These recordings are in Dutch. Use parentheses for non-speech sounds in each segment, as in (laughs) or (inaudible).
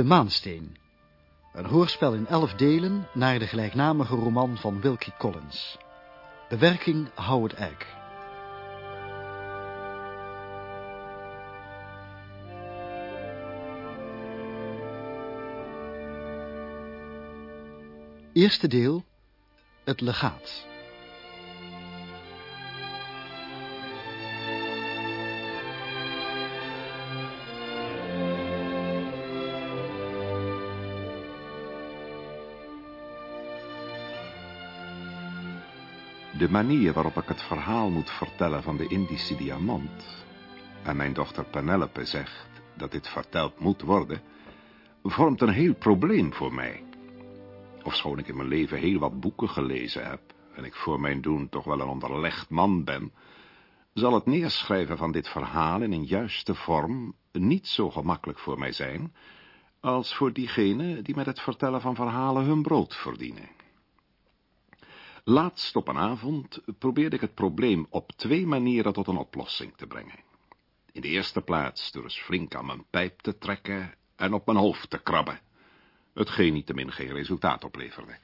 De Maansteen. Een hoorspel in elf delen naar de gelijknamige roman van Wilkie Collins. Bewerking Howard Egg. Eerste deel. Het legaat. De manier waarop ik het verhaal moet vertellen van de Indische diamant... en mijn dochter Penelope zegt dat dit verteld moet worden... vormt een heel probleem voor mij. Ofschoon ik in mijn leven heel wat boeken gelezen heb... en ik voor mijn doen toch wel een onderlegd man ben... zal het neerschrijven van dit verhaal in een juiste vorm... niet zo gemakkelijk voor mij zijn... als voor diegenen die met het vertellen van verhalen hun brood verdienen. Laatst op een avond probeerde ik het probleem op twee manieren tot een oplossing te brengen. In de eerste plaats door eens flink aan mijn pijp te trekken en op mijn hoofd te krabben, hetgeen niettemin geen resultaat opleverde.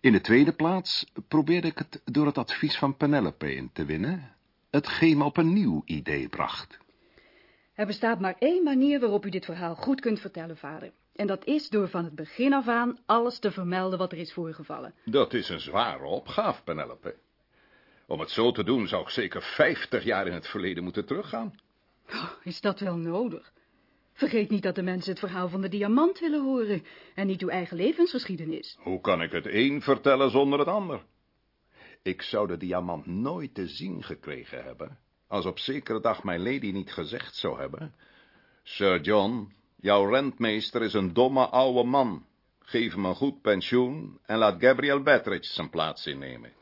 In de tweede plaats probeerde ik het door het advies van Penelope in te winnen, hetgeen me op een nieuw idee bracht. Er bestaat maar één manier waarop u dit verhaal goed kunt vertellen, vader. En dat is door van het begin af aan alles te vermelden wat er is voorgevallen. Dat is een zware opgave, Penelope. Om het zo te doen zou ik zeker vijftig jaar in het verleden moeten teruggaan. Oh, is dat wel nodig? Vergeet niet dat de mensen het verhaal van de diamant willen horen en niet uw eigen levensgeschiedenis. Hoe kan ik het een vertellen zonder het ander? Ik zou de diamant nooit te zien gekregen hebben, als op zekere dag mijn lady niet gezegd zou hebben... Sir John, Jouw rentmeester is een domme oude man. Geef hem een goed pensioen en laat Gabriel Bettridge zijn plaats innemen.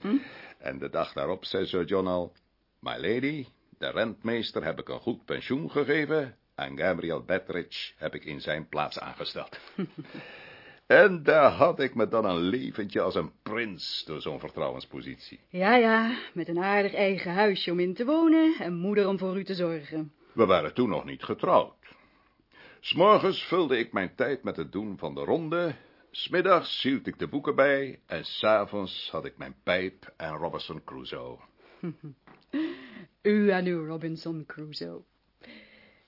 Hm? En de dag daarop zei Sir John al, My lady, de rentmeester heb ik een goed pensioen gegeven en Gabriel Bettridge heb ik in zijn plaats aangesteld. (laughs) en daar had ik me dan een leventje als een prins door zo'n vertrouwenspositie. Ja, ja, met een aardig eigen huisje om in te wonen en moeder om voor u te zorgen. We waren toen nog niet getrouwd. S'morgens vulde ik mijn tijd met het doen van de ronde, smiddags hield ik de boeken bij en s'avonds had ik mijn pijp en Robinson Crusoe. (laughs) u en uw Robinson Crusoe.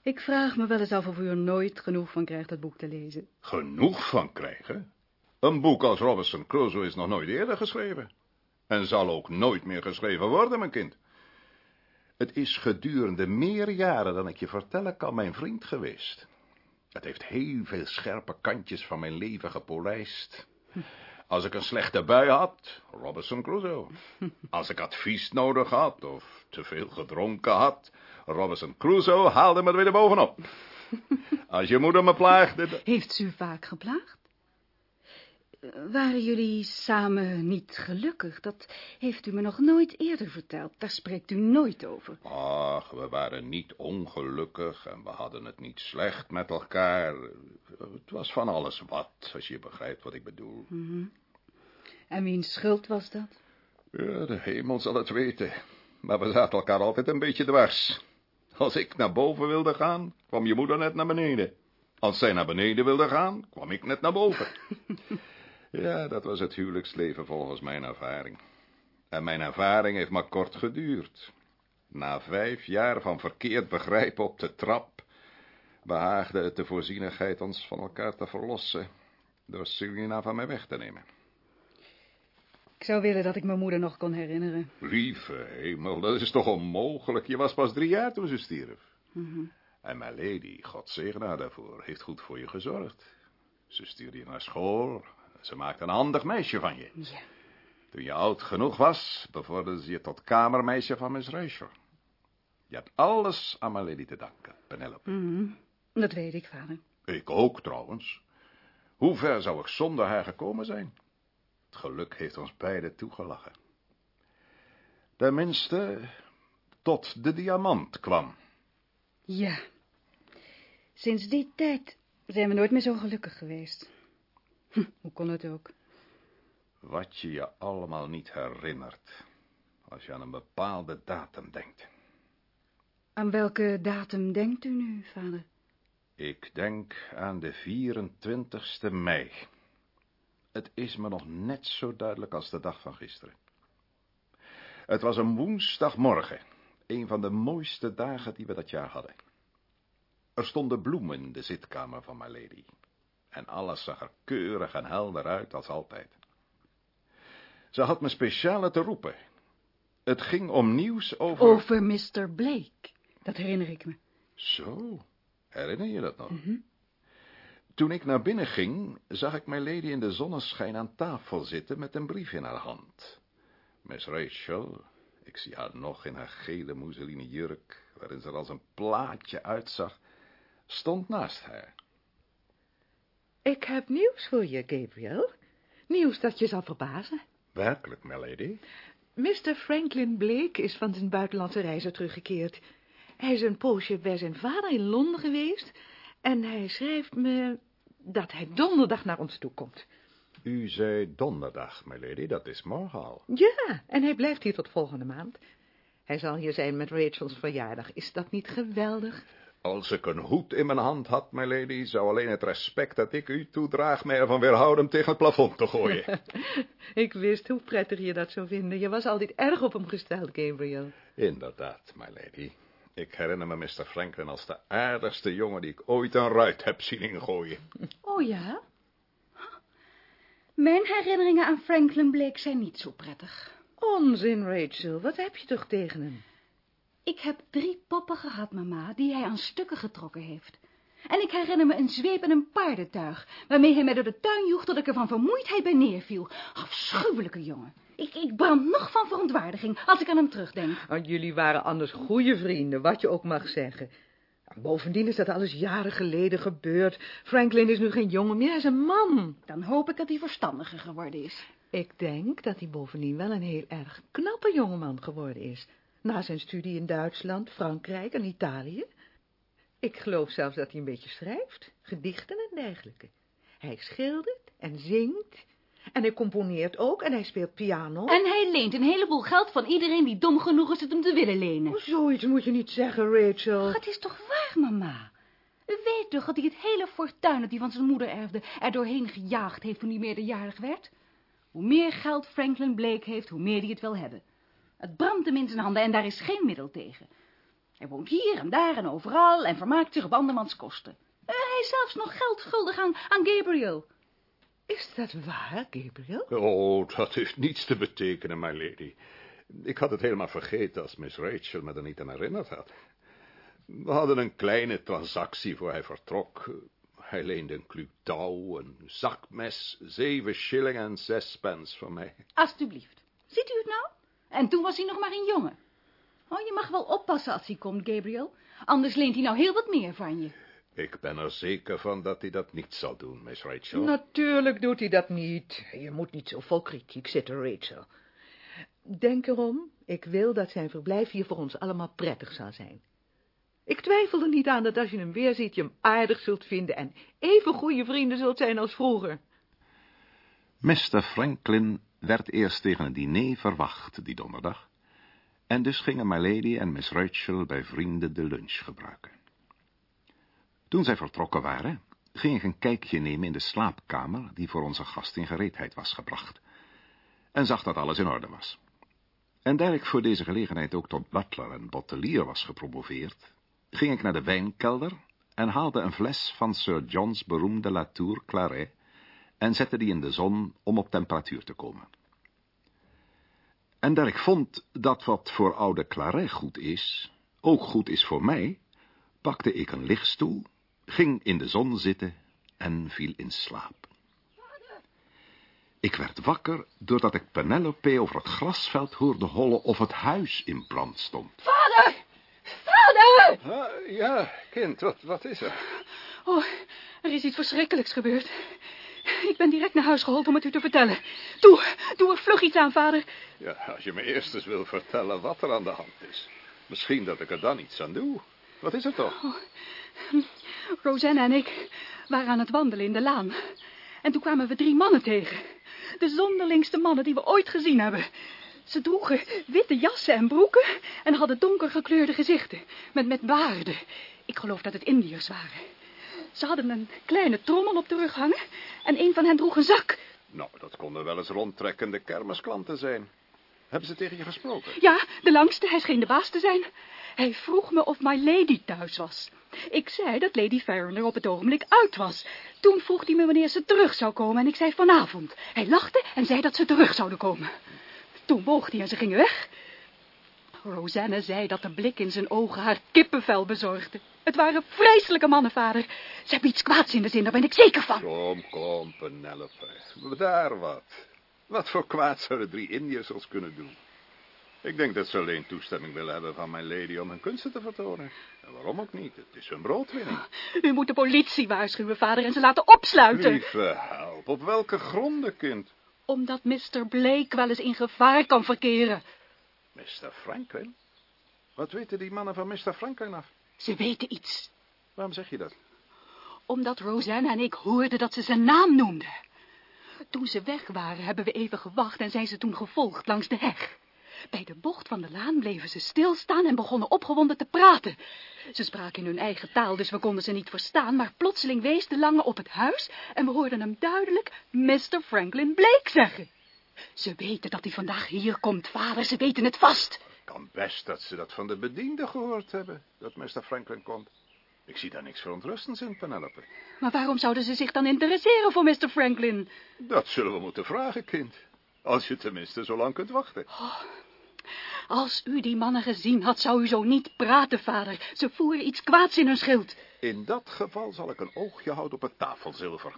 Ik vraag me wel eens af of u er nooit genoeg van krijgt dat boek te lezen. Genoeg van krijgen? Een boek als Robinson Crusoe is nog nooit eerder geschreven. En zal ook nooit meer geschreven worden, mijn kind. Het is gedurende meer jaren dan ik je vertellen kan mijn vriend geweest. Het heeft heel veel scherpe kantjes van mijn leven gepolijst. Als ik een slechte bui had, Robinson Crusoe. Als ik advies nodig had, of te veel gedronken had, Robinson Crusoe haalde me er weer bovenop. (laughs) Als je moeder me plaagde... Heeft ze u vaak geplaagd? Waren jullie samen niet gelukkig? Dat heeft u me nog nooit eerder verteld. Daar spreekt u nooit over. Ach, we waren niet ongelukkig en we hadden het niet slecht met elkaar. Het was van alles wat, als je begrijpt wat ik bedoel. Mm En wiens schuld was dat? Ja, de hemel zal het weten. Maar we zaten elkaar altijd een beetje dwars. Als ik naar boven wilde gaan, kwam je moeder net naar beneden. Als zij naar beneden wilde gaan, kwam ik net naar boven. (laughs) Ja, dat was het huwelijksleven volgens mijn ervaring. En mijn ervaring heeft maar kort geduurd. Na vijf jaar van verkeerd begrijpen op de trap, behaagde het de voorzienigheid ons van elkaar te verlossen, door Selina van mij weg te nemen. Ik zou willen dat ik mijn moeder nog kon herinneren. Lieve hemel, dat is toch onmogelijk? Je was pas drie jaar toen ze stierf. Mhm. En mijn lady, God zegen haar daarvoor, heeft goed voor je gezorgd. Ze stuurde je naar school, ze maakte een handig meisje van je. Ja. Toen je oud genoeg was, bevorderde ze je tot kamermeisje van Miss Rachel. Je hebt alles aan mijn lady te danken, Penelope. Mm Dat weet ik, vader. Ik ook, trouwens. Hoe ver zou ik zonder haar gekomen zijn? Het geluk heeft ons beiden toegelachen. Tenminste, tot de diamant kwam. Ja. Sinds die tijd zijn we nooit meer zo gelukkig geweest. Hm, (laughs) hoe kon het ook? Wat je je allemaal niet herinnert, als je aan een bepaalde datum denkt. Aan welke datum denkt u nu, vader? Ik denk aan de 24ste mei. Het is me nog net zo duidelijk als de dag van gisteren. Het was een woensdagmorgen, een van de mooiste dagen die we dat jaar hadden. Er stonden bloemen in de zitkamer van my lady. En alles zag er keurig en helder uit als altijd. Ze had me speciaal te roepen. Het ging om nieuws over... Over Mr. Blake, dat herinner ik me. Zo, herinner je dat nog? Mhm. Toen ik naar binnen ging, zag ik mijn lady in de zonneschijn aan tafel zitten met een brief in haar hand. Miss Rachel, ik zie haar nog in haar gele mousseline jurk, waarin ze er als een plaatje uitzag, stond naast haar. Ik heb nieuws voor je, Gabriel. Nieuws dat je zal verbazen. Werkelijk, milady? Mr. Franklin Blake is van zijn buitenlandse reizen teruggekeerd. Hij is een poosje bij zijn vader in Londen geweest... en hij schrijft me dat hij donderdag naar ons toe komt. U zei donderdag, milady, dat is morgen al. Ja, en hij blijft hier tot volgende maand. Hij zal hier zijn met Rachel's verjaardag. Is dat niet geweldig? Als ik een hoed in mijn hand had, milady, zou alleen het respect dat ik u toedraag mij ervan weerhouden tegen het plafond te gooien. (laughs) Ik wist hoe prettig je dat zou vinden. Je was altijd erg op hem gesteld, Gabriel. Inderdaad, my lady. Ik herinner me Mr. Franklin als de aardigste jongen die ik ooit een ruit heb zien ingooien. (laughs) Oh ja? Mijn herinneringen aan Franklin Blake zijn niet zo prettig. Onzin, Rachel. Wat heb je toch tegen hem? Ik heb drie poppen gehad, mama, die hij aan stukken getrokken heeft. En ik herinner me een zweep en een paardentuig, waarmee hij mij door de tuin joeg tot ik er van vermoeidheid bij neerviel. Afschuwelijke jongen. Ik, ik brand nog van verontwaardiging als ik aan hem terugdenk. Jullie waren anders goede vrienden, wat je ook mag zeggen. Bovendien is dat alles jaren geleden gebeurd. Franklin is nu geen jongen meer, hij is een man. Dan hoop ik dat hij verstandiger geworden is. Ik denk dat hij bovendien wel een heel erg knappe jongeman geworden is. Na zijn studie in Duitsland, Frankrijk en Italië. Ik geloof zelfs dat hij een beetje schrijft, gedichten en dergelijke. Hij schildert en zingt en hij componeert ook en hij speelt piano. En hij leent een heleboel geld van iedereen die dom genoeg is het hem te willen lenen. Oh, zoiets moet je niet zeggen, Rachel. Ach, het is toch waar, mama? U weet toch dat hij het hele fortuin dat hij van zijn moeder erfde er doorheen gejaagd heeft toen hij meerderjarig werd? Hoe meer geld Franklin Blake heeft, hoe meer hij het wil hebben. Het brandt hem in zijn handen en daar is geen middel tegen. Hij woont hier en daar en overal en vermaakt zich op andermans kosten. Eh, hij is zelfs nog geld schuldig aan, aan Gabriel. Is dat waar, Gabriel? Oh, dat heeft niets te betekenen, my lady. Ik had het helemaal vergeten als Miss Rachel me er niet aan herinnerd had. We hadden een kleine transactie voor hij vertrok. Hij leende een kluw touw, een zakmes, zeven shilling en zes pence van mij. Alsjeblieft. Ziet u het nou? En toen was hij nog maar een jongen. Oh, je mag wel oppassen als hij komt, Gabriel. Anders leent hij nou heel wat meer van je. Ik ben er zeker van dat hij dat niet zal doen, Miss Rachel. Natuurlijk doet hij dat niet. Je moet niet zo vol kritiek zitten, Rachel. Denk erom, ik wil dat zijn verblijf hier voor ons allemaal prettig zal zijn. Ik twijfel er niet aan dat als je hem weer ziet, je hem aardig zult vinden en even goede vrienden zult zijn als vroeger. Mr. Franklin werd eerst tegen een diner verwacht die donderdag, en dus gingen my lady en Miss Rachel bij vrienden de lunch gebruiken. Toen zij vertrokken waren, ging ik een kijkje nemen in de slaapkamer die voor onze gast in gereedheid was gebracht, en zag dat alles in orde was. En daar ik voor deze gelegenheid ook tot butler en bottelier was gepromoveerd, ging ik naar de wijnkelder en haalde een fles van Sir John's beroemde Latour Claret en zette die in de zon om op temperatuur te komen. En daar ik vond dat wat voor oude Claret goed is, ook goed is voor mij, pakte ik een lichtstoel, ging in de zon zitten en viel in slaap. Ik werd wakker doordat ik Penelope over het grasveld hoorde hollen of het huis in brand stond. Vader! Vader! Ah, ja, kind, wat, wat is er? Oh, er is iets verschrikkelijks gebeurd. (laughs) Ik ben direct naar huis geholpen om het u te vertellen. Doe, doe er vlug iets aan, vader. Ja, als je me eerst eens wil vertellen wat er aan de hand is. Misschien dat ik er dan iets aan doe. Wat is er toch? Oh, Rosanna en ik waren aan het wandelen in de laan. En toen kwamen we drie mannen tegen. De zonderlingste mannen die we ooit gezien hebben. Ze droegen witte jassen en broeken en hadden donker gekleurde gezichten. Met, met baarden. Ik geloof dat het Indiërs waren. Ze hadden een kleine trommel op de rug hangen en een van hen droeg een zak. Nou, dat konden wel eens rondtrekkende kermisklanten zijn. Hebben ze tegen je gesproken? Ja, de langste, hij scheen de baas te zijn. Hij vroeg me of my lady thuis was. Ik zei dat Lady Farron op het ogenblik uit was. Toen vroeg hij me wanneer ze terug zou komen en ik zei vanavond. Hij lachte en zei dat ze terug zouden komen. Toen boog hij en ze gingen weg. Rosanne zei dat de blik in zijn ogen haar kippenvel bezorgde. Het waren vreselijke mannen, vader. Ze hebben iets kwaads in de zin, daar ben ik zeker van. Kom, kom, Penelope. Daar wat. Wat voor kwaad zouden drie Indiërs ons kunnen doen? Ik denk dat ze alleen toestemming willen hebben van mijn lady om hun kunsten te vertonen. En waarom ook niet? Het is hun broodwinning. U moet de politie waarschuwen, vader, en ze laten opsluiten. Lieve help, op welke gronden, kind? Omdat Mr. Blake wel eens in gevaar kan verkeren. Mr. Franklin? Wat weten die mannen van Mr. Franklin af? Ze weten iets. Waarom zeg je dat? Omdat Rosanne en ik hoorden dat ze zijn naam noemden. Toen ze weg waren, hebben we even gewacht en zijn ze toen gevolgd langs de heg. Bij de bocht van de laan bleven ze stilstaan en begonnen opgewonden te praten. Ze spraken in hun eigen taal, dus we konden ze niet verstaan, maar plotseling wees de lange op het huis en we hoorden hem duidelijk Mr. Franklin Blake zeggen. Ze weten dat hij vandaag hier komt, vader, ze weten het vast. Kan best dat ze dat van de bediende gehoord hebben, dat Mr. Franklin komt. Ik zie daar niks verontrustends in, Penelope. Maar waarom zouden ze zich dan interesseren voor Mr. Franklin? Dat zullen we moeten vragen, kind. Als je tenminste zo lang kunt wachten. Als u die mannen gezien had, zou u zo niet praten, vader. Ze voeren iets kwaads in hun schild. In dat geval zal ik een oogje houden op het tafelzilver.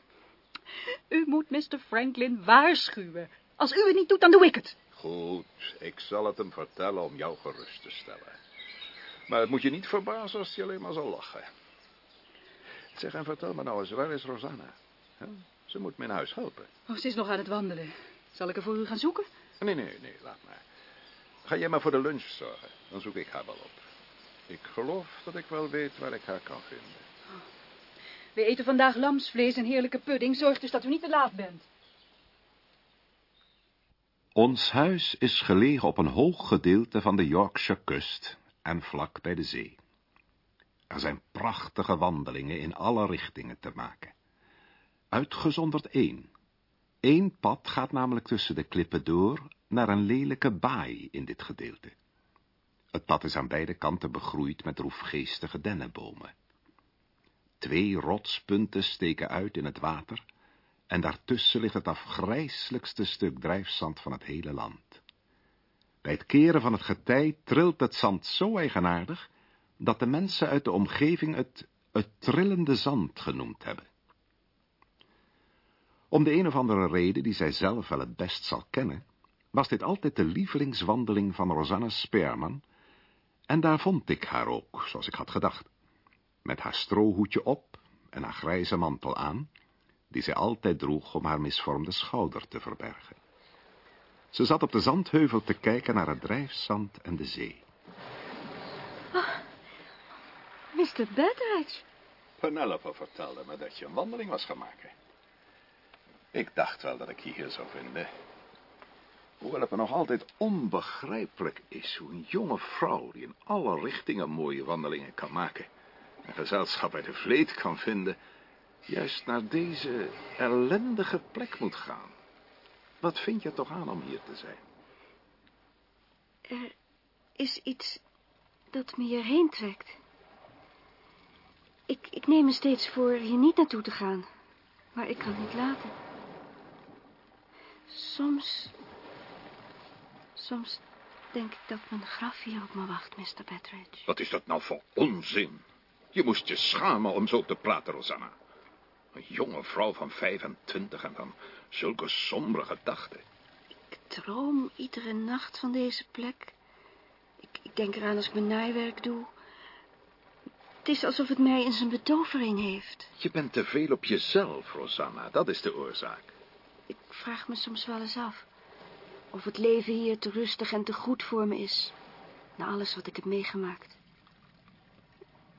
U moet Mr. Franklin waarschuwen. Als u het niet doet, dan doe ik het. Goed, ik zal het hem vertellen om jou gerust te stellen. Maar het moet je niet verbazen als hij alleen maar zal lachen. Zeg, en vertel me nou eens, waar is Rosanna? Huh? Ze moet me in huis helpen. Oh, ze is nog aan het wandelen. Zal ik er voor u gaan zoeken? Nee, nee, nee, laat maar. Ga jij maar voor de lunch zorgen, dan zoek ik haar wel op. Ik geloof dat ik wel weet waar ik haar kan vinden. We eten vandaag lamsvlees en heerlijke pudding. Zorg dus dat u niet te laat bent. Ons huis is gelegen op een hoog gedeelte van de Yorkshire kust en vlak bij de zee. Er zijn prachtige wandelingen in alle richtingen te maken. Uitgezonderd één. Eén pad gaat namelijk tussen de klippen door naar een lelijke baai in dit gedeelte. Het pad is aan beide kanten begroeid met droefgeestige dennenbomen. Twee rotspunten steken uit in het water en daartussen ligt het afgrijselijkste stuk drijfzand van het hele land. Bij het keren van het getij trilt het zand zo eigenaardig, dat de mensen uit de omgeving het het trillende zand genoemd hebben. Om de een of andere reden, die zij zelf wel het best zal kennen, was dit altijd de lievelingswandeling van Rosanna Spearman, en daar vond ik haar ook, zoals ik had gedacht, met haar strohoedje op en haar grijze mantel aan, die zij altijd droeg om haar misvormde schouder te verbergen. Ze zat op de zandheuvel te kijken naar het drijfzand en de zee. Mr. Bedridge. Penelope vertelde me dat je een wandeling was gaan maken. Ik dacht wel dat ik je hier zou vinden. Hoewel het me nog altijd onbegrijpelijk is hoe een jonge vrouw die in alle richtingen mooie wandelingen kan maken en gezelschap bij de vleet kan vinden, juist naar deze ellendige plek moet gaan. Wat vind je toch aan om hier te zijn? Er is iets dat me hierheen trekt. Ik, ik neem me steeds voor hier niet naartoe te gaan, maar ik kan het niet laten. Soms, soms denk ik dat mijn graf hier op me wacht, Mr. Petridge. Wat is dat nou voor onzin? Je moest je schamen om zo te praten, Rosanna. Een jonge vrouw van 25 en van zulke sombere gedachten. Ik droom iedere nacht van deze plek. Ik, ik denk eraan als ik mijn naaiwerk doe. Het is alsof het mij in zijn betovering heeft. Je bent te veel op jezelf, Rosanna. Dat is de oorzaak. Ik vraag me soms wel eens af of het leven hier te rustig en te goed voor me is. Na alles wat ik heb meegemaakt.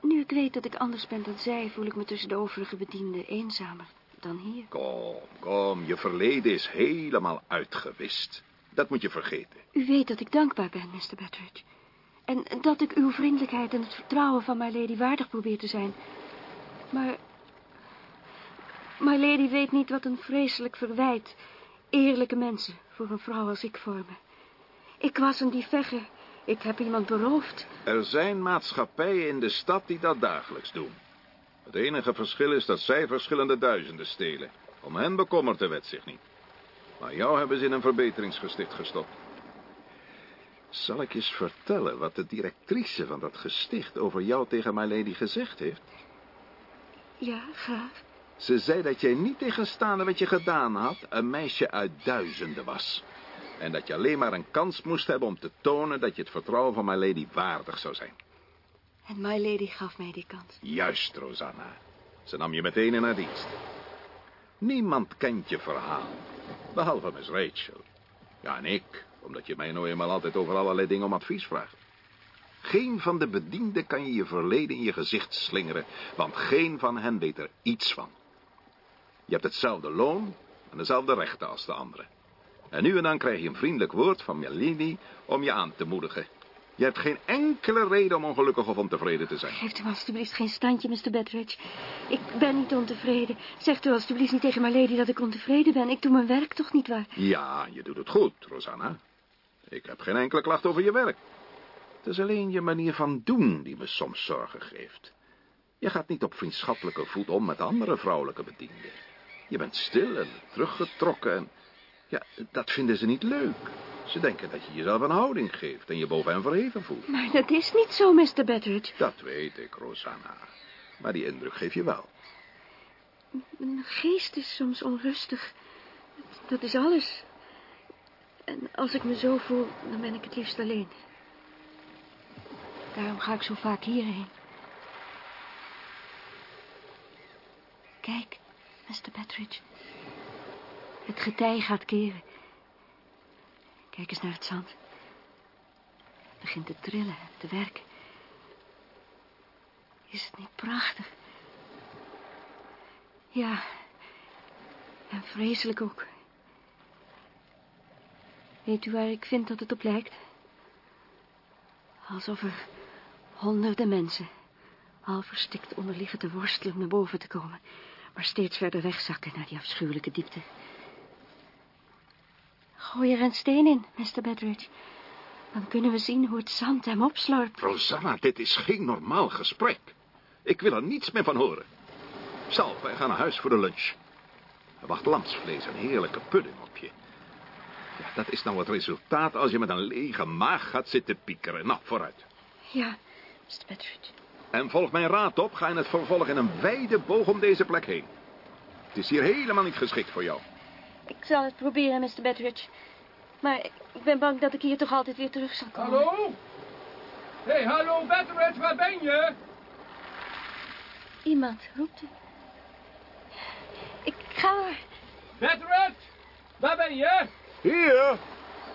Nu ik weet dat ik anders ben dan zij, voel ik me tussen de overige bedienden eenzamer dan hier. Kom, kom, je verleden is helemaal uitgewist. Dat moet je vergeten. U weet dat ik dankbaar ben, Mr. Betteridge. En dat ik uw vriendelijkheid en het vertrouwen van mijn lady waardig probeer te zijn. Maar My Lady weet niet wat een vreselijk verwijt eerlijke mensen voor een vrouw als ik vormen. Ik was een dievegger. Ik heb iemand beroofd. Er zijn maatschappijen in de stad die dat dagelijks doen. Het enige verschil is dat zij verschillende duizenden stelen. Om hen bekommert de wet zich niet. Maar jou hebben ze in een verbeteringsgesticht gestopt. Zal ik eens vertellen wat de directrice van dat gesticht over jou tegen my lady gezegd heeft? Ja, graag. Ze zei dat jij niet tegenstaande wat je gedaan had, een meisje uit duizenden was. En dat je alleen maar een kans moest hebben om te tonen dat je het vertrouwen van my lady waardig zou zijn. En my lady gaf mij die kans. Juist, Rosanna. Ze nam je meteen in haar dienst. Niemand kent je verhaal, behalve Miss Rachel. Ja, en ik, omdat je mij nou eenmaal altijd over allerlei dingen om advies vraagt. Geen van de bedienden kan je je verleden in je gezicht slingeren, want geen van hen weet er iets van. Je hebt hetzelfde loon en dezelfde rechten als de anderen. En nu en dan krijg je een vriendelijk woord van Melini om je aan te moedigen. Je hebt geen enkele reden om ongelukkig of ontevreden te zijn. Geeft u alstublieft geen standje, Mr. Bedridge. Ik ben niet ontevreden. Zegt u alstublieft niet tegen mijn lady dat ik ontevreden ben. Ik doe mijn werk toch niet waar. Ja, je doet het goed, Rosanna. Ik heb geen enkele klacht over je werk. Het is alleen je manier van doen die me soms zorgen geeft. Je gaat niet op vriendschappelijke voet om met andere vrouwelijke bedienden. Je bent stil en teruggetrokken en... Ja, dat vinden ze niet leuk. Ze denken dat je jezelf een houding geeft en je boven hen verheven voelt. Maar dat is niet zo, Mr. Betteridge. Dat weet ik, Rosanna. Maar die indruk geef je wel. Mijn geest is soms onrustig. Dat is alles. En als ik me zo voel, dan ben ik het liefst alleen. Daarom ga ik zo vaak hierheen. Kijk, Mr. Betteridge. Het getij gaat keren. Kijk eens naar het zand. Het begint te trillen, te werken. Is het niet prachtig? Ja, en vreselijk ook. Weet u waar ik vind dat het op lijkt? Alsof er honderden mensen, al verstikt onder liggen te worstelen om naar boven te komen, maar steeds verder wegzakken naar die afschuwelijke diepte. Gooi er een steen in, Mr. Bedridge. Dan kunnen we zien hoe het zand hem opslorpt. Rosanna, dit is geen normaal gesprek. Ik wil er niets meer van horen. Sal, wij gaan naar huis voor de lunch. Er wacht lamsvlees en heerlijke pudding op je. Ja, dat is nou het resultaat als je met een lege maag gaat zitten piekeren. Nou, vooruit. Ja, Mr. Bedridge. En volg mijn raad op, ga in het vervolg in een wijde boog om deze plek heen. Het is hier helemaal niet geschikt voor jou. Ik zal het proberen, Mr. Bedridge. Maar ik ben bang dat ik hier toch altijd weer terug zal komen. Hallo? Hé, hey, hallo, Betteridge, waar ben je? Iemand roept u. Ik ga hoor. Betteridge, waar ben je? Hier?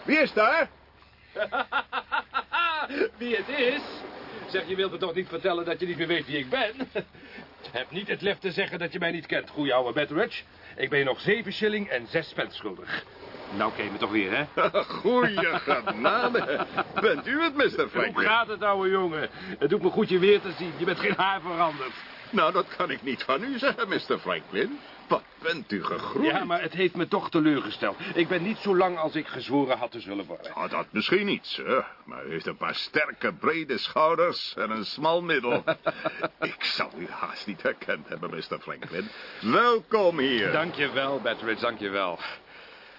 Wie is daar? (laughs) wie het is? Zeg, je wilt me toch niet vertellen dat je niet meer weet wie ik ben? Heb niet het lef te zeggen dat je mij niet kent, goeie ouwe Betteridge. Ik ben je nog zeven shilling en zes pence schuldig. Nou ken je me toch weer, hè? (laughs) Goeie genade. Bent u het, Mr. Hoe Franklin? gaat het, ouwe jongen? Het doet me goed je weer te zien. Je bent geen haar veranderd. Nou, dat kan ik niet van u zeggen, Mr. Franklin. Wat bent u gegroeid? Ja, maar het heeft me toch teleurgesteld. Ik ben niet zo lang als ik gezworen had te zullen worden. Nou, dat misschien niet, sir. Maar u heeft een paar sterke, brede schouders en een smal middel. (laughs) ik zou u haast niet herkend hebben, Mr. Franklin. Welkom hier. Dank je wel, dank je wel.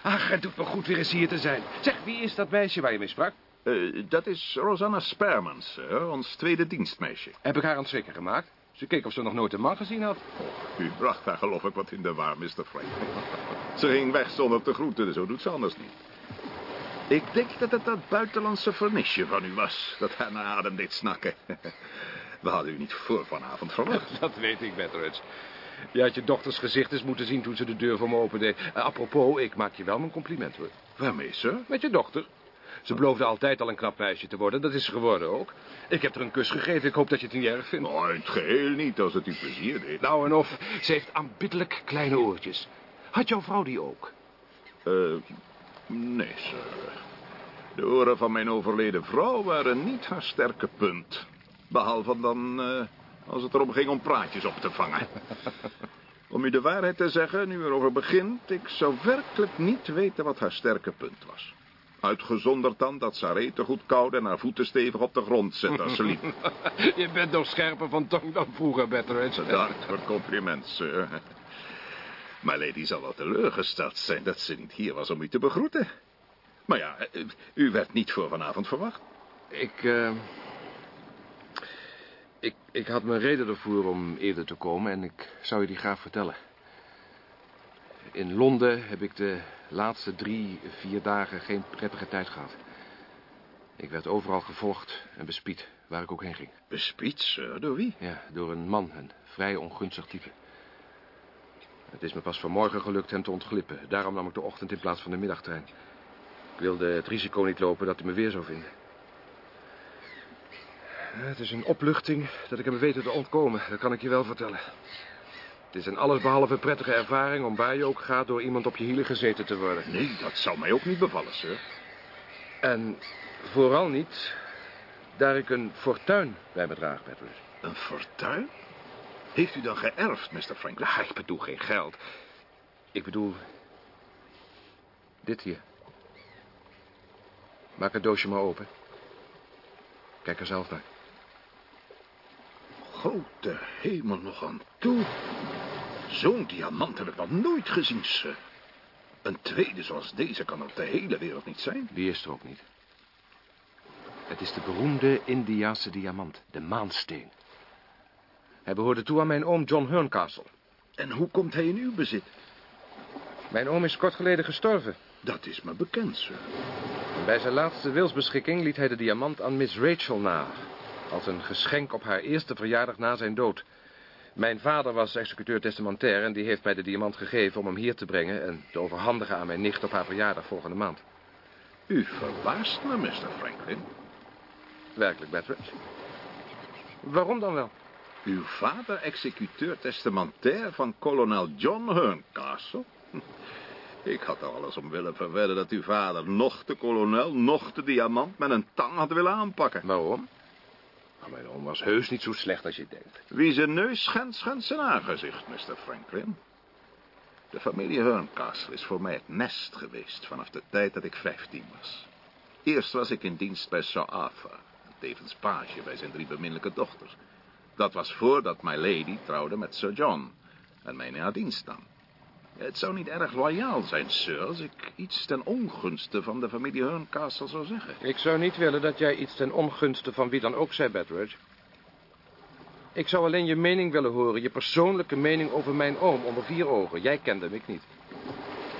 Ach, het doet me goed weer eens hier te zijn. Zeg, wie is dat meisje waar je mee sprak? Eh, dat is Rosanna Sperman, sir, ons tweede dienstmeisje. Heb ik haar aan het gemaakt? Ze keek of ze nog nooit een man gezien had. U bracht haar geloof ik wat in de war, Mr. Franklin. (laughs) Ze ging weg zonder te groeten, zo doet ze anders niet. Ik denk dat het dat buitenlandse vernisje van u was, dat haar naar adem deed snakken. (laughs) We hadden u niet voor vanavond verwacht. (laughs) Dat weet ik, Betteridge. Je had je dochters gezicht eens moeten zien toen ze de deur voor me opende. Uh, apropos, ik maak je wel mijn compliment, hoor. Waarmee, sir? Met je dochter. Ze beloofde altijd al een knap meisje te worden. Dat is ze geworden ook. Ik heb er een kus gegeven. Ik hoop dat je het niet erg vindt. In het geheel niet, als het u plezier deed. Nou en of, ze heeft aanbiddelijk kleine oortjes. Had jouw vrouw die ook? Eh, nee, sir. De oren van mijn overleden vrouw waren niet haar sterke punt. Behalve dan eh, als het erom ging om praatjes op te vangen. (laughs) Om u de waarheid te zeggen, nu erover begint... ik zou werkelijk niet weten wat haar sterke punt was. Uitgezonderd dan dat ze te goed koud en haar voeten stevig op de grond zet als ze liep. (laughs) Je bent nog scherper van tong dan vroeger, Betteridge. Bedankt voor het compliment, sir. Maar Lady zal wel teleurgesteld zijn dat ze niet hier was om u te begroeten. Maar ja, eh, u werd niet voor vanavond verwacht. Ik, uh, ik, ik had mijn reden ervoor om eerder te komen en ik zou je die graag vertellen. In Londen heb ik de laatste drie, vier dagen geen prettige tijd gehad. Ik werd overal gevolgd en bespied, waar ik ook heen ging. Bespied, sir? Door wie? Ja, door een man, een vrij ongunstig type. Het is me pas vanmorgen gelukt hem te ontglippen. Daarom nam ik de ochtend in plaats van de middagtrein. Ik wilde het risico niet lopen dat hij me weer zou vinden. Het is een opluchting dat ik hem weten te ontkomen, dat kan ik je wel vertellen. Het is een allesbehalve prettige ervaring om waar je ook gaat door iemand op je hielen gezeten te worden. Nee, dat zou mij ook niet bevallen, sir. En vooral niet daar ik een fortuin bij me draag, Edward. Een fortuin? Heeft u dan geërfd, Mr. Franklin? Ah, ik bedoel geen geld. Ik bedoel... dit hier. Maak het doosje maar open. Kijk er zelf naar. Grote hemel nog aan toe. Zo'n diamant heb ik nog nooit gezien, sir. Een tweede zoals deze kan op de hele wereld niet zijn. Die is er ook niet. Het is de beroemde Indiase diamant, de maansteen. Hij behoorde toe aan mijn oom John Herncastle. En hoe komt hij in uw bezit? Mijn oom is kort geleden gestorven. Dat is me bekend, sir. bij zijn laatste wilsbeschikking liet hij de diamant aan Miss Rachel na. Als een geschenk op haar eerste verjaardag na zijn dood. Mijn vader was executeur testamentair en die heeft mij de diamant gegeven om hem hier te brengen... en te overhandigen aan mijn nicht op haar verjaardag volgende maand. U verbaast me, Mr. Franklin. Werkelijk, Bedford. Waarom dan wel? Uw vader executeur testamentair van kolonel John Herncastle? (laughs) Ik had er alles om willen verwedden dat uw vader nog de kolonel, nog de diamant met een tang had willen aanpakken. Waarom? Nou, mijn oom was heus niet zo slecht als je denkt. Wie zijn neus schendt, schendt zijn aangezicht, Mr. Franklin. De familie Herncastle is voor mij het nest geweest vanaf de tijd dat ik vijftien was. Eerst was ik in dienst bij Sir Arthur, tevens page bij zijn drie beminnelijke dochters. Dat was voordat my lady trouwde met Sir John en mij in haar dienst nam. Het zou niet erg loyaal zijn, sir, als ik iets ten ongunste van de familie Herncastle zou zeggen. Ik zou niet willen dat jij iets ten ongunste van wie dan ook zei, Bedridge. Ik zou alleen je mening willen horen, je persoonlijke mening over mijn oom onder vier ogen. Jij kende hem, ik niet.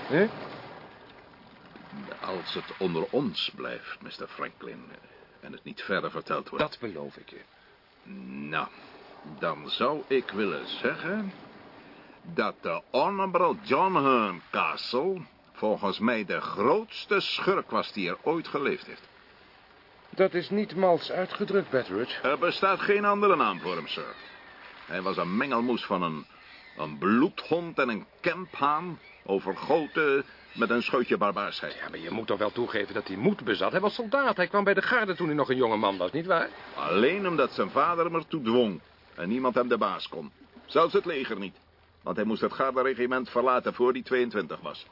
Hè? Als het onder ons blijft, Mr. Franklin, en het niet verder verteld wordt... Dat beloof ik je. Nou, dan zou ik willen zeggen... dat de Honorable John Herncastle... volgens mij de grootste schurk was die er ooit geleefd heeft. Dat is niet mals uitgedrukt, Betteridge. Er bestaat geen andere naam voor hem, sir. Hij was een mengelmoes van een, een bloedhond en een kemphaan... overgoten met een scheutje barbaarsheid. Ja, maar je moet toch wel toegeven dat hij moed bezat. Hij was soldaat. Hij kwam bij de garde toen hij nog een jonge man was, niet waar? Alleen omdat zijn vader hem ertoe dwong. En niemand hem de baas kon. Zelfs het leger niet. Want hij moest het garde-regiment verlaten voor hij 22 was.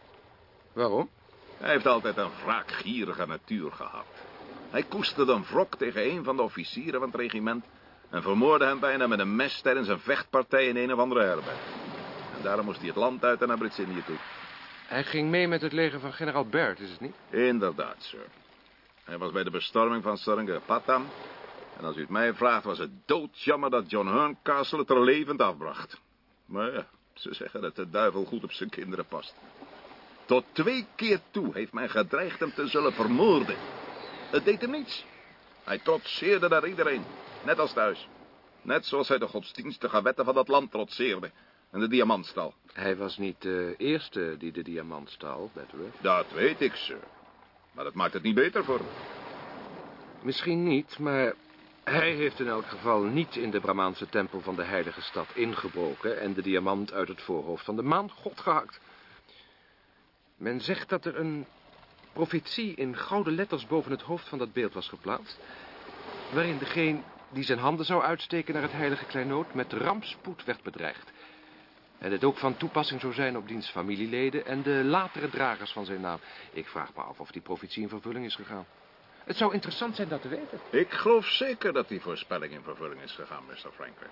Waarom? Hij heeft altijd een wraakgierige natuur gehad. Hij koesterde een wrok tegen een van de officieren van het regiment... en vermoorde hem bijna met een mes tijdens een vechtpartij in een of andere herberg. En daarom moest hij het land uit en naar Brits-Indië toe. Hij ging mee met het leger van generaal Baird, is het niet? Inderdaad, sir. Hij was bij de bestorming van Seringapatam. En als u het mij vraagt, was het doodjammer dat John Herncastle het er levend afbracht. Maar ja, ze zeggen dat de duivel goed op zijn kinderen past. Tot twee keer toe heeft men gedreigd hem te zullen vermoorden. Het deed hem niets. Hij trotseerde naar iedereen, net als thuis. Net zoals hij de godsdienstige wetten van dat land trotseerde. En de diamant stal. Hij was niet de eerste die de diamant stal, Bedworth. Dat weet ik, sir. Maar dat maakt het niet beter voor hem. Misschien niet, maar hij heeft in elk geval niet in de Brahmaanse tempel van de heilige stad ingebroken... en de diamant uit het voorhoofd van de maangod gehakt. Men zegt dat er een profetie in gouden letters boven het hoofd van dat beeld was geplaatst... waarin degene die zijn handen zou uitsteken naar het heilige kleinood met rampspoed werd bedreigd... En het ook van toepassing zou zijn op diens familieleden en de latere dragers van zijn naam. Ik vraag me af of die profetie in vervulling is gegaan. Het zou interessant zijn dat te weten. Ik geloof zeker dat die voorspelling in vervulling is gegaan, Mr. Franklin.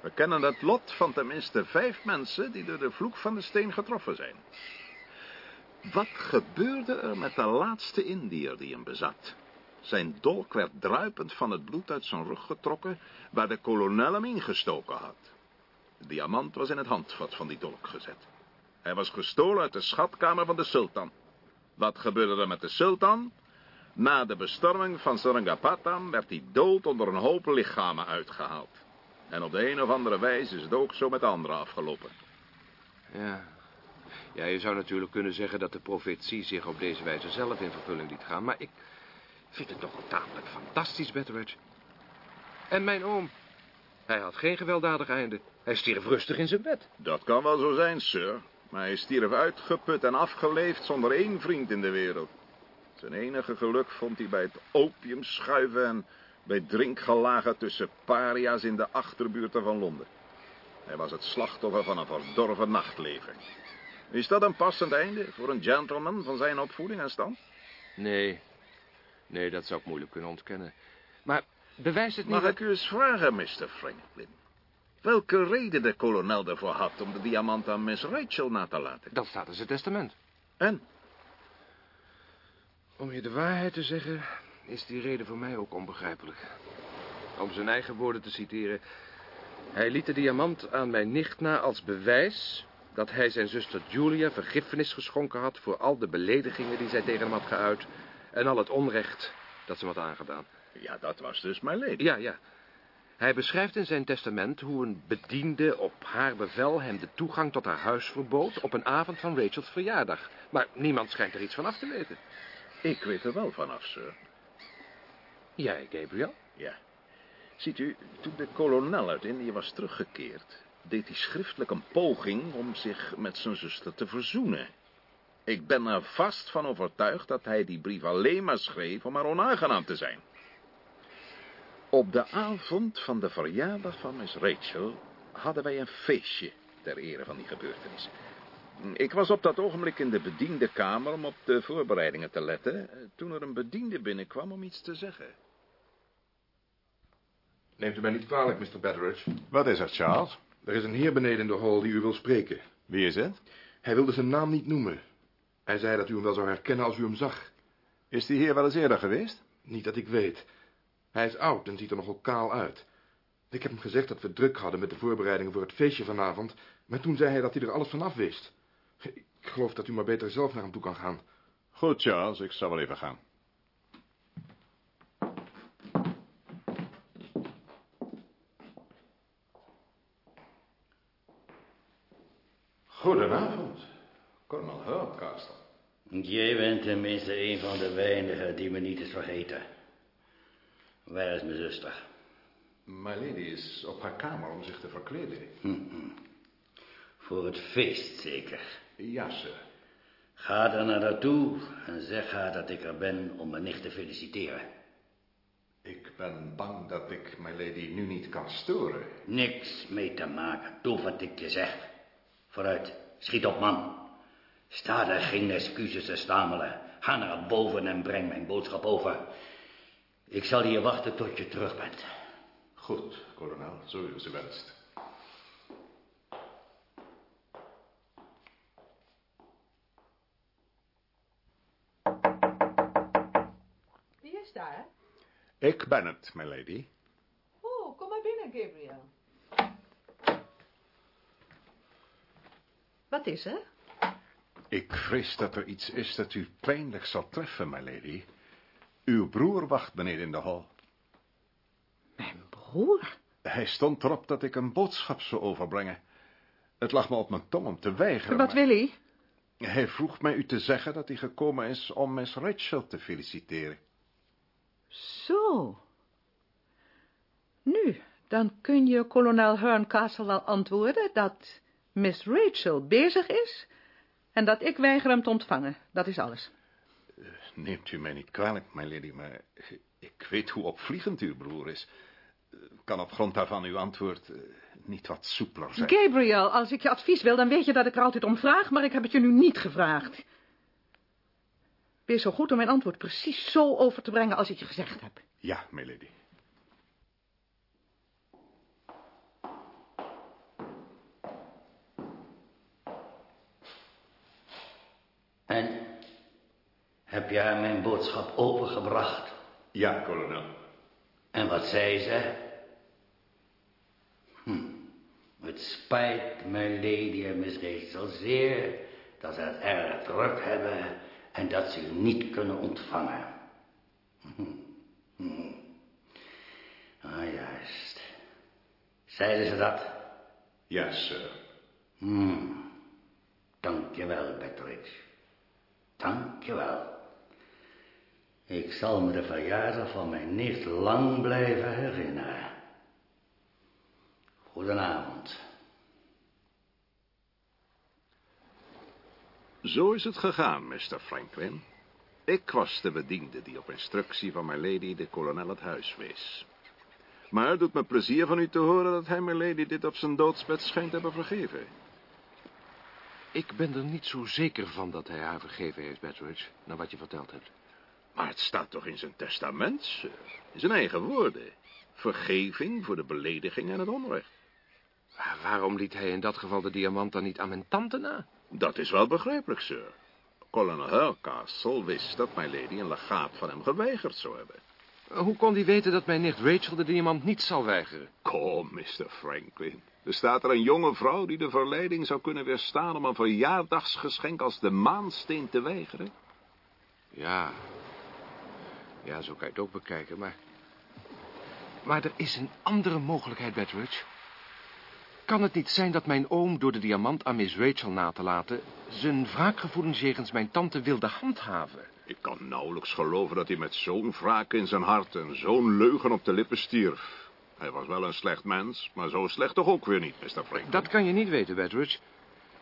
We kennen het lot van tenminste vijf mensen die door de vloek van de steen getroffen zijn. Wat gebeurde er met de laatste Indiër die hem bezat? Zijn dolk werd druipend van het bloed uit zijn rug getrokken, waar de kolonel hem ingestoken had. De diamant was in het handvat van die dolk gezet. Hij was gestolen uit de schatkamer van de sultan. Wat gebeurde er met de sultan? Na de bestorming van Sarangapatan werd hij dood onder een hoop lichamen uitgehaald. En op de een of andere wijze is het ook zo met de anderen afgelopen. Ja. Ja, je zou natuurlijk kunnen zeggen dat de profetie zich op deze wijze zelf in vervulling liet gaan, maar ik vind het toch tamelijk fantastisch, Betteridge. En mijn oom, hij had geen gewelddadig einde. Hij stierf rustig in zijn bed. Dat kan wel zo zijn, sir. Maar hij stierf uitgeput en afgeleefd zonder één vriend in de wereld. Zijn enige geluk vond hij bij het opium schuiven en bij drinkgelagen tussen paria's in de achterbuurten van Londen. Hij was het slachtoffer van een verdorven nachtleven. Is dat een passend einde voor een gentleman van zijn opvoeding en stand? Nee, nee, dat zou ik moeilijk kunnen ontkennen. Maar bewijst het niet... Mag dat- ik u eens vragen, Mr. Franklin? Welke reden de kolonel ervoor had om de diamant aan Miss Rachel na te laten? Dat staat in zijn testament. En? Om je de waarheid te zeggen, is die reden voor mij ook onbegrijpelijk. Om zijn eigen woorden te citeren. Hij liet de diamant aan mijn nicht na als bewijs dat hij zijn zuster Julia vergiffenis geschonken had voor al de beledigingen die zij tegen hem had geuit en al het onrecht dat ze hem had aangedaan. Ja, dat was dus mijn lady. Ja, ja. Hij beschrijft in zijn testament hoe een bediende op haar bevel hem de toegang tot haar huis verbood op een avond van Rachels verjaardag. Maar niemand schijnt er iets van af te weten. Ik weet er wel vanaf, sir. Jij, Gabriel? Ja. Ziet u, toen de kolonel uit Indië was teruggekeerd... deed hij schriftelijk een poging om zich met zijn zuster te verzoenen. Ik ben er vast van overtuigd dat hij die brief alleen maar schreef om haar onaangenaam te zijn. Op de avond van de verjaardag van Miss Rachel hadden wij een feestje ter ere van die gebeurtenis. Ik was op dat ogenblik in de bediendenkamer om op de voorbereidingen te letten... toen er een bediende binnenkwam om iets te zeggen. Neemt u mij niet kwalijk, Mr. Betteridge. Wat is er, Charles? Er is een heer beneden in de hall die u wil spreken. Wie is het? Hij wilde zijn naam niet noemen. Hij zei dat u hem wel zou herkennen als u hem zag. Is die hier wel eens eerder geweest? Niet dat ik weet. Hij is oud en ziet er nogal kaal uit. Ik heb hem gezegd dat we druk hadden met de voorbereidingen voor het feestje vanavond, maar toen zei hij dat hij er alles van af wist. Ik geloof dat u maar beter zelf naar hem toe kan gaan. Goed, Charles, ik zal wel even gaan. Goedenavond, kolonel Hurcastle. Jij bent tenminste een van de weinigen die me niet is vergeten. Waar is mijn zuster? My lady is op haar kamer om zich te verkleden. Voor het feest zeker. Ja, sir. Ga dan naar haar toe en zeg haar dat ik er ben om mijn nicht te feliciteren. Ik ben bang dat ik my lady nu niet kan storen. Niks mee te maken. Doe wat ik je zeg. Vooruit, schiet op man. Sta er geen excuses te stamelen. Ga naar boven en breng mijn boodschap over. Ik zal hier wachten tot je terug bent. Goed, kolonel, zo u wenst. Wie is daar? Ik ben het, my lady. Oh, kom maar binnen, Gabriel. Wat is er? Ik vrees dat er iets is dat u pijnlijk zal treffen, my lady. Uw broer wacht beneden in de hal. Mijn broer? Hij stond erop dat ik een boodschap zou overbrengen. Het lag me op mijn tong om te weigeren. Wat maar wil hij? Hij vroeg mij u te zeggen dat hij gekomen is om Miss Rachel te feliciteren. Zo. Nu, dan kun je kolonel Herncastle wel antwoorden dat Miss Rachel bezig is en dat ik weiger hem te ontvangen. Dat is alles. Neemt u mij niet kwalijk, my lady, maar ik weet hoe opvliegend uw broer is. Kan op grond daarvan uw antwoord eh, niet wat soepeler zijn? Gabriel, als ik je advies wil, dan weet je dat ik er altijd om vraag, maar ik heb het je nu niet gevraagd. Wees zo goed om mijn antwoord precies zo over te brengen als ik je gezegd heb. Ja, milady. En heb jij mijn boodschap overgebracht? Ja, kolonel. En wat zei ze? Hm. Het spijt mijn lady en Miss Rachel zeer dat ze het erg druk hebben en dat ze u niet kunnen ontvangen. Hm. (laughs) Hm. Ah, juist. Zeiden ze dat? Ja, sir. Hmm. Dankjewel, Betteridge. Dankjewel. Ik zal me de verjaardag van mijn nicht lang blijven herinneren. Goedenavond. Zo is het gegaan, Mr. Franklin. Ik was de bediende die op instructie van mijn lady de kolonel het huis wees. Maar het doet me plezier van u te horen dat hij mijn lady dit op zijn doodsbed schijnt te hebben vergeven. Ik ben er niet zo zeker van dat hij haar vergeven heeft, Betteridge, naar wat je verteld hebt. Maar het staat toch in zijn testament, sir. In zijn eigen woorden. Vergeving voor de belediging en het onrecht. Maar waarom liet hij in dat geval de diamant dan niet aan mijn tante na? Dat is wel begrijpelijk, sir. Kolonel Hurcastle wist dat mijn lady een legaat van hem geweigerd zou hebben. Hoe kon hij weten dat mijn nicht Rachel de diamant niet zal weigeren? Kom, Mr. Franklin. Er staat er een jonge vrouw die de verleiding zou kunnen weerstaan om een verjaardagsgeschenk als de maansteen te weigeren? Ja. Ja, zo kan je het ook bekijken, maar... Maar er is een andere mogelijkheid, Betteridge. Kan het niet zijn dat mijn oom door de diamant aan Miss Rachel na te laten... zijn wraakgevoelens jegens mijn tante wilde handhaven? Ik kan nauwelijks geloven dat hij met zo'n wraak in zijn hart en zo'n leugen op de lippen stierf. Hij was wel een slecht mens, maar zo slecht toch ook weer niet, Mr. Franklin. Dat kan je niet weten, Betteridge.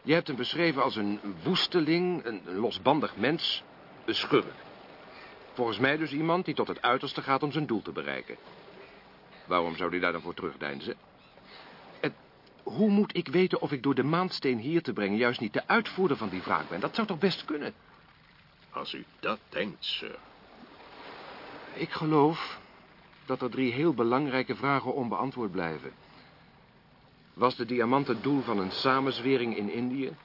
Je hebt hem beschreven als een woesteling, een losbandig mens, een schurk. Volgens mij dus iemand die tot het uiterste gaat om zijn doel te bereiken. Waarom zou hij daar dan voor terugdeinzen? Hoe moet ik weten of ik door de maandsteen hier te brengen... juist niet de uitvoerder van die wraak ben? Dat zou toch best kunnen? Als u dat denkt, sir. Ik geloof dat er drie heel belangrijke vragen onbeantwoord blijven. Was de diamant het doel van een samenzwering in Indië?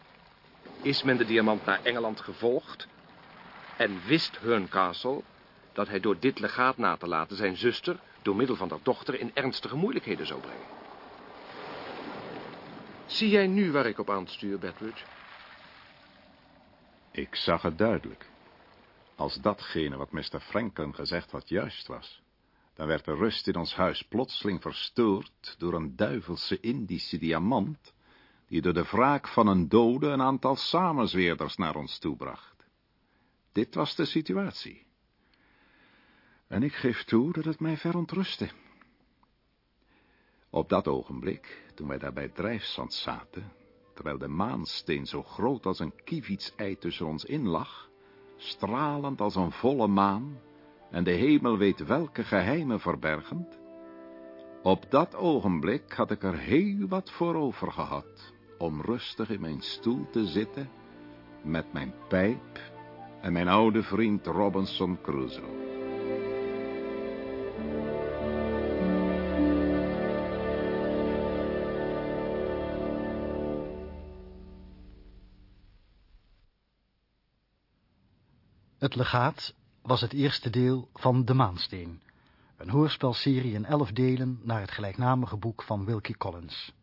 Is men de diamant naar Engeland gevolgd? En wist Castle dat hij door dit legaat na te laten zijn zuster... door middel van haar dochter in ernstige moeilijkheden zou brengen? Zie jij nu waar ik op aanstuur, Betteridge? Ik zag het duidelijk. Als datgene wat Mr. Franklin gezegd had juist was, dan werd de rust in ons huis plotseling verstoord door een duivelse Indische diamant, die door de wraak van een dode een aantal samenzweerders naar ons toebracht. Dit was de situatie. En ik geef toe dat het mij verontrustte. Op dat ogenblik, toen wij daar bij het drijfzand zaten, terwijl de maansteen zo groot als een kievitsei tussen ons in lag, stralend als een volle maan, en de hemel weet welke geheimen verbergend, op dat ogenblik had ik er heel wat voor over gehad, om rustig in mijn stoel te zitten, met mijn pijp en mijn oude vriend Robinson Crusoe. Het legaat was het eerste deel van De Maansteen, een hoorspelserie in elf delen naar het gelijknamige boek van Wilkie Collins.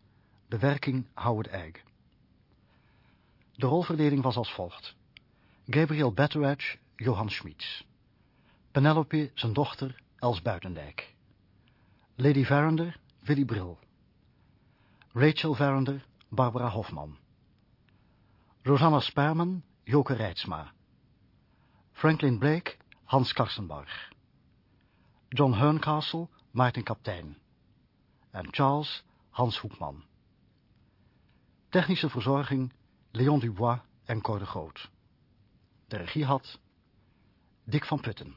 Bewerking Howard Egg. De rolverdeling was als volgt. Gabriel Betteridge, Johan Schmitz. Penelope, zijn dochter, Els Buitendijk. Lady Verinder, Willy Brill. Rachel Verinder, Barbara Hofman. Rosanna Sperman, Joke Reitsma. Franklin Blake, Hans Karstenbarg. John Herncastle, Maarten Kaptein. En Charles, Hans Hoekman. Technische verzorging, Leon Dubois en Cor de. De regie had Dick van Putten.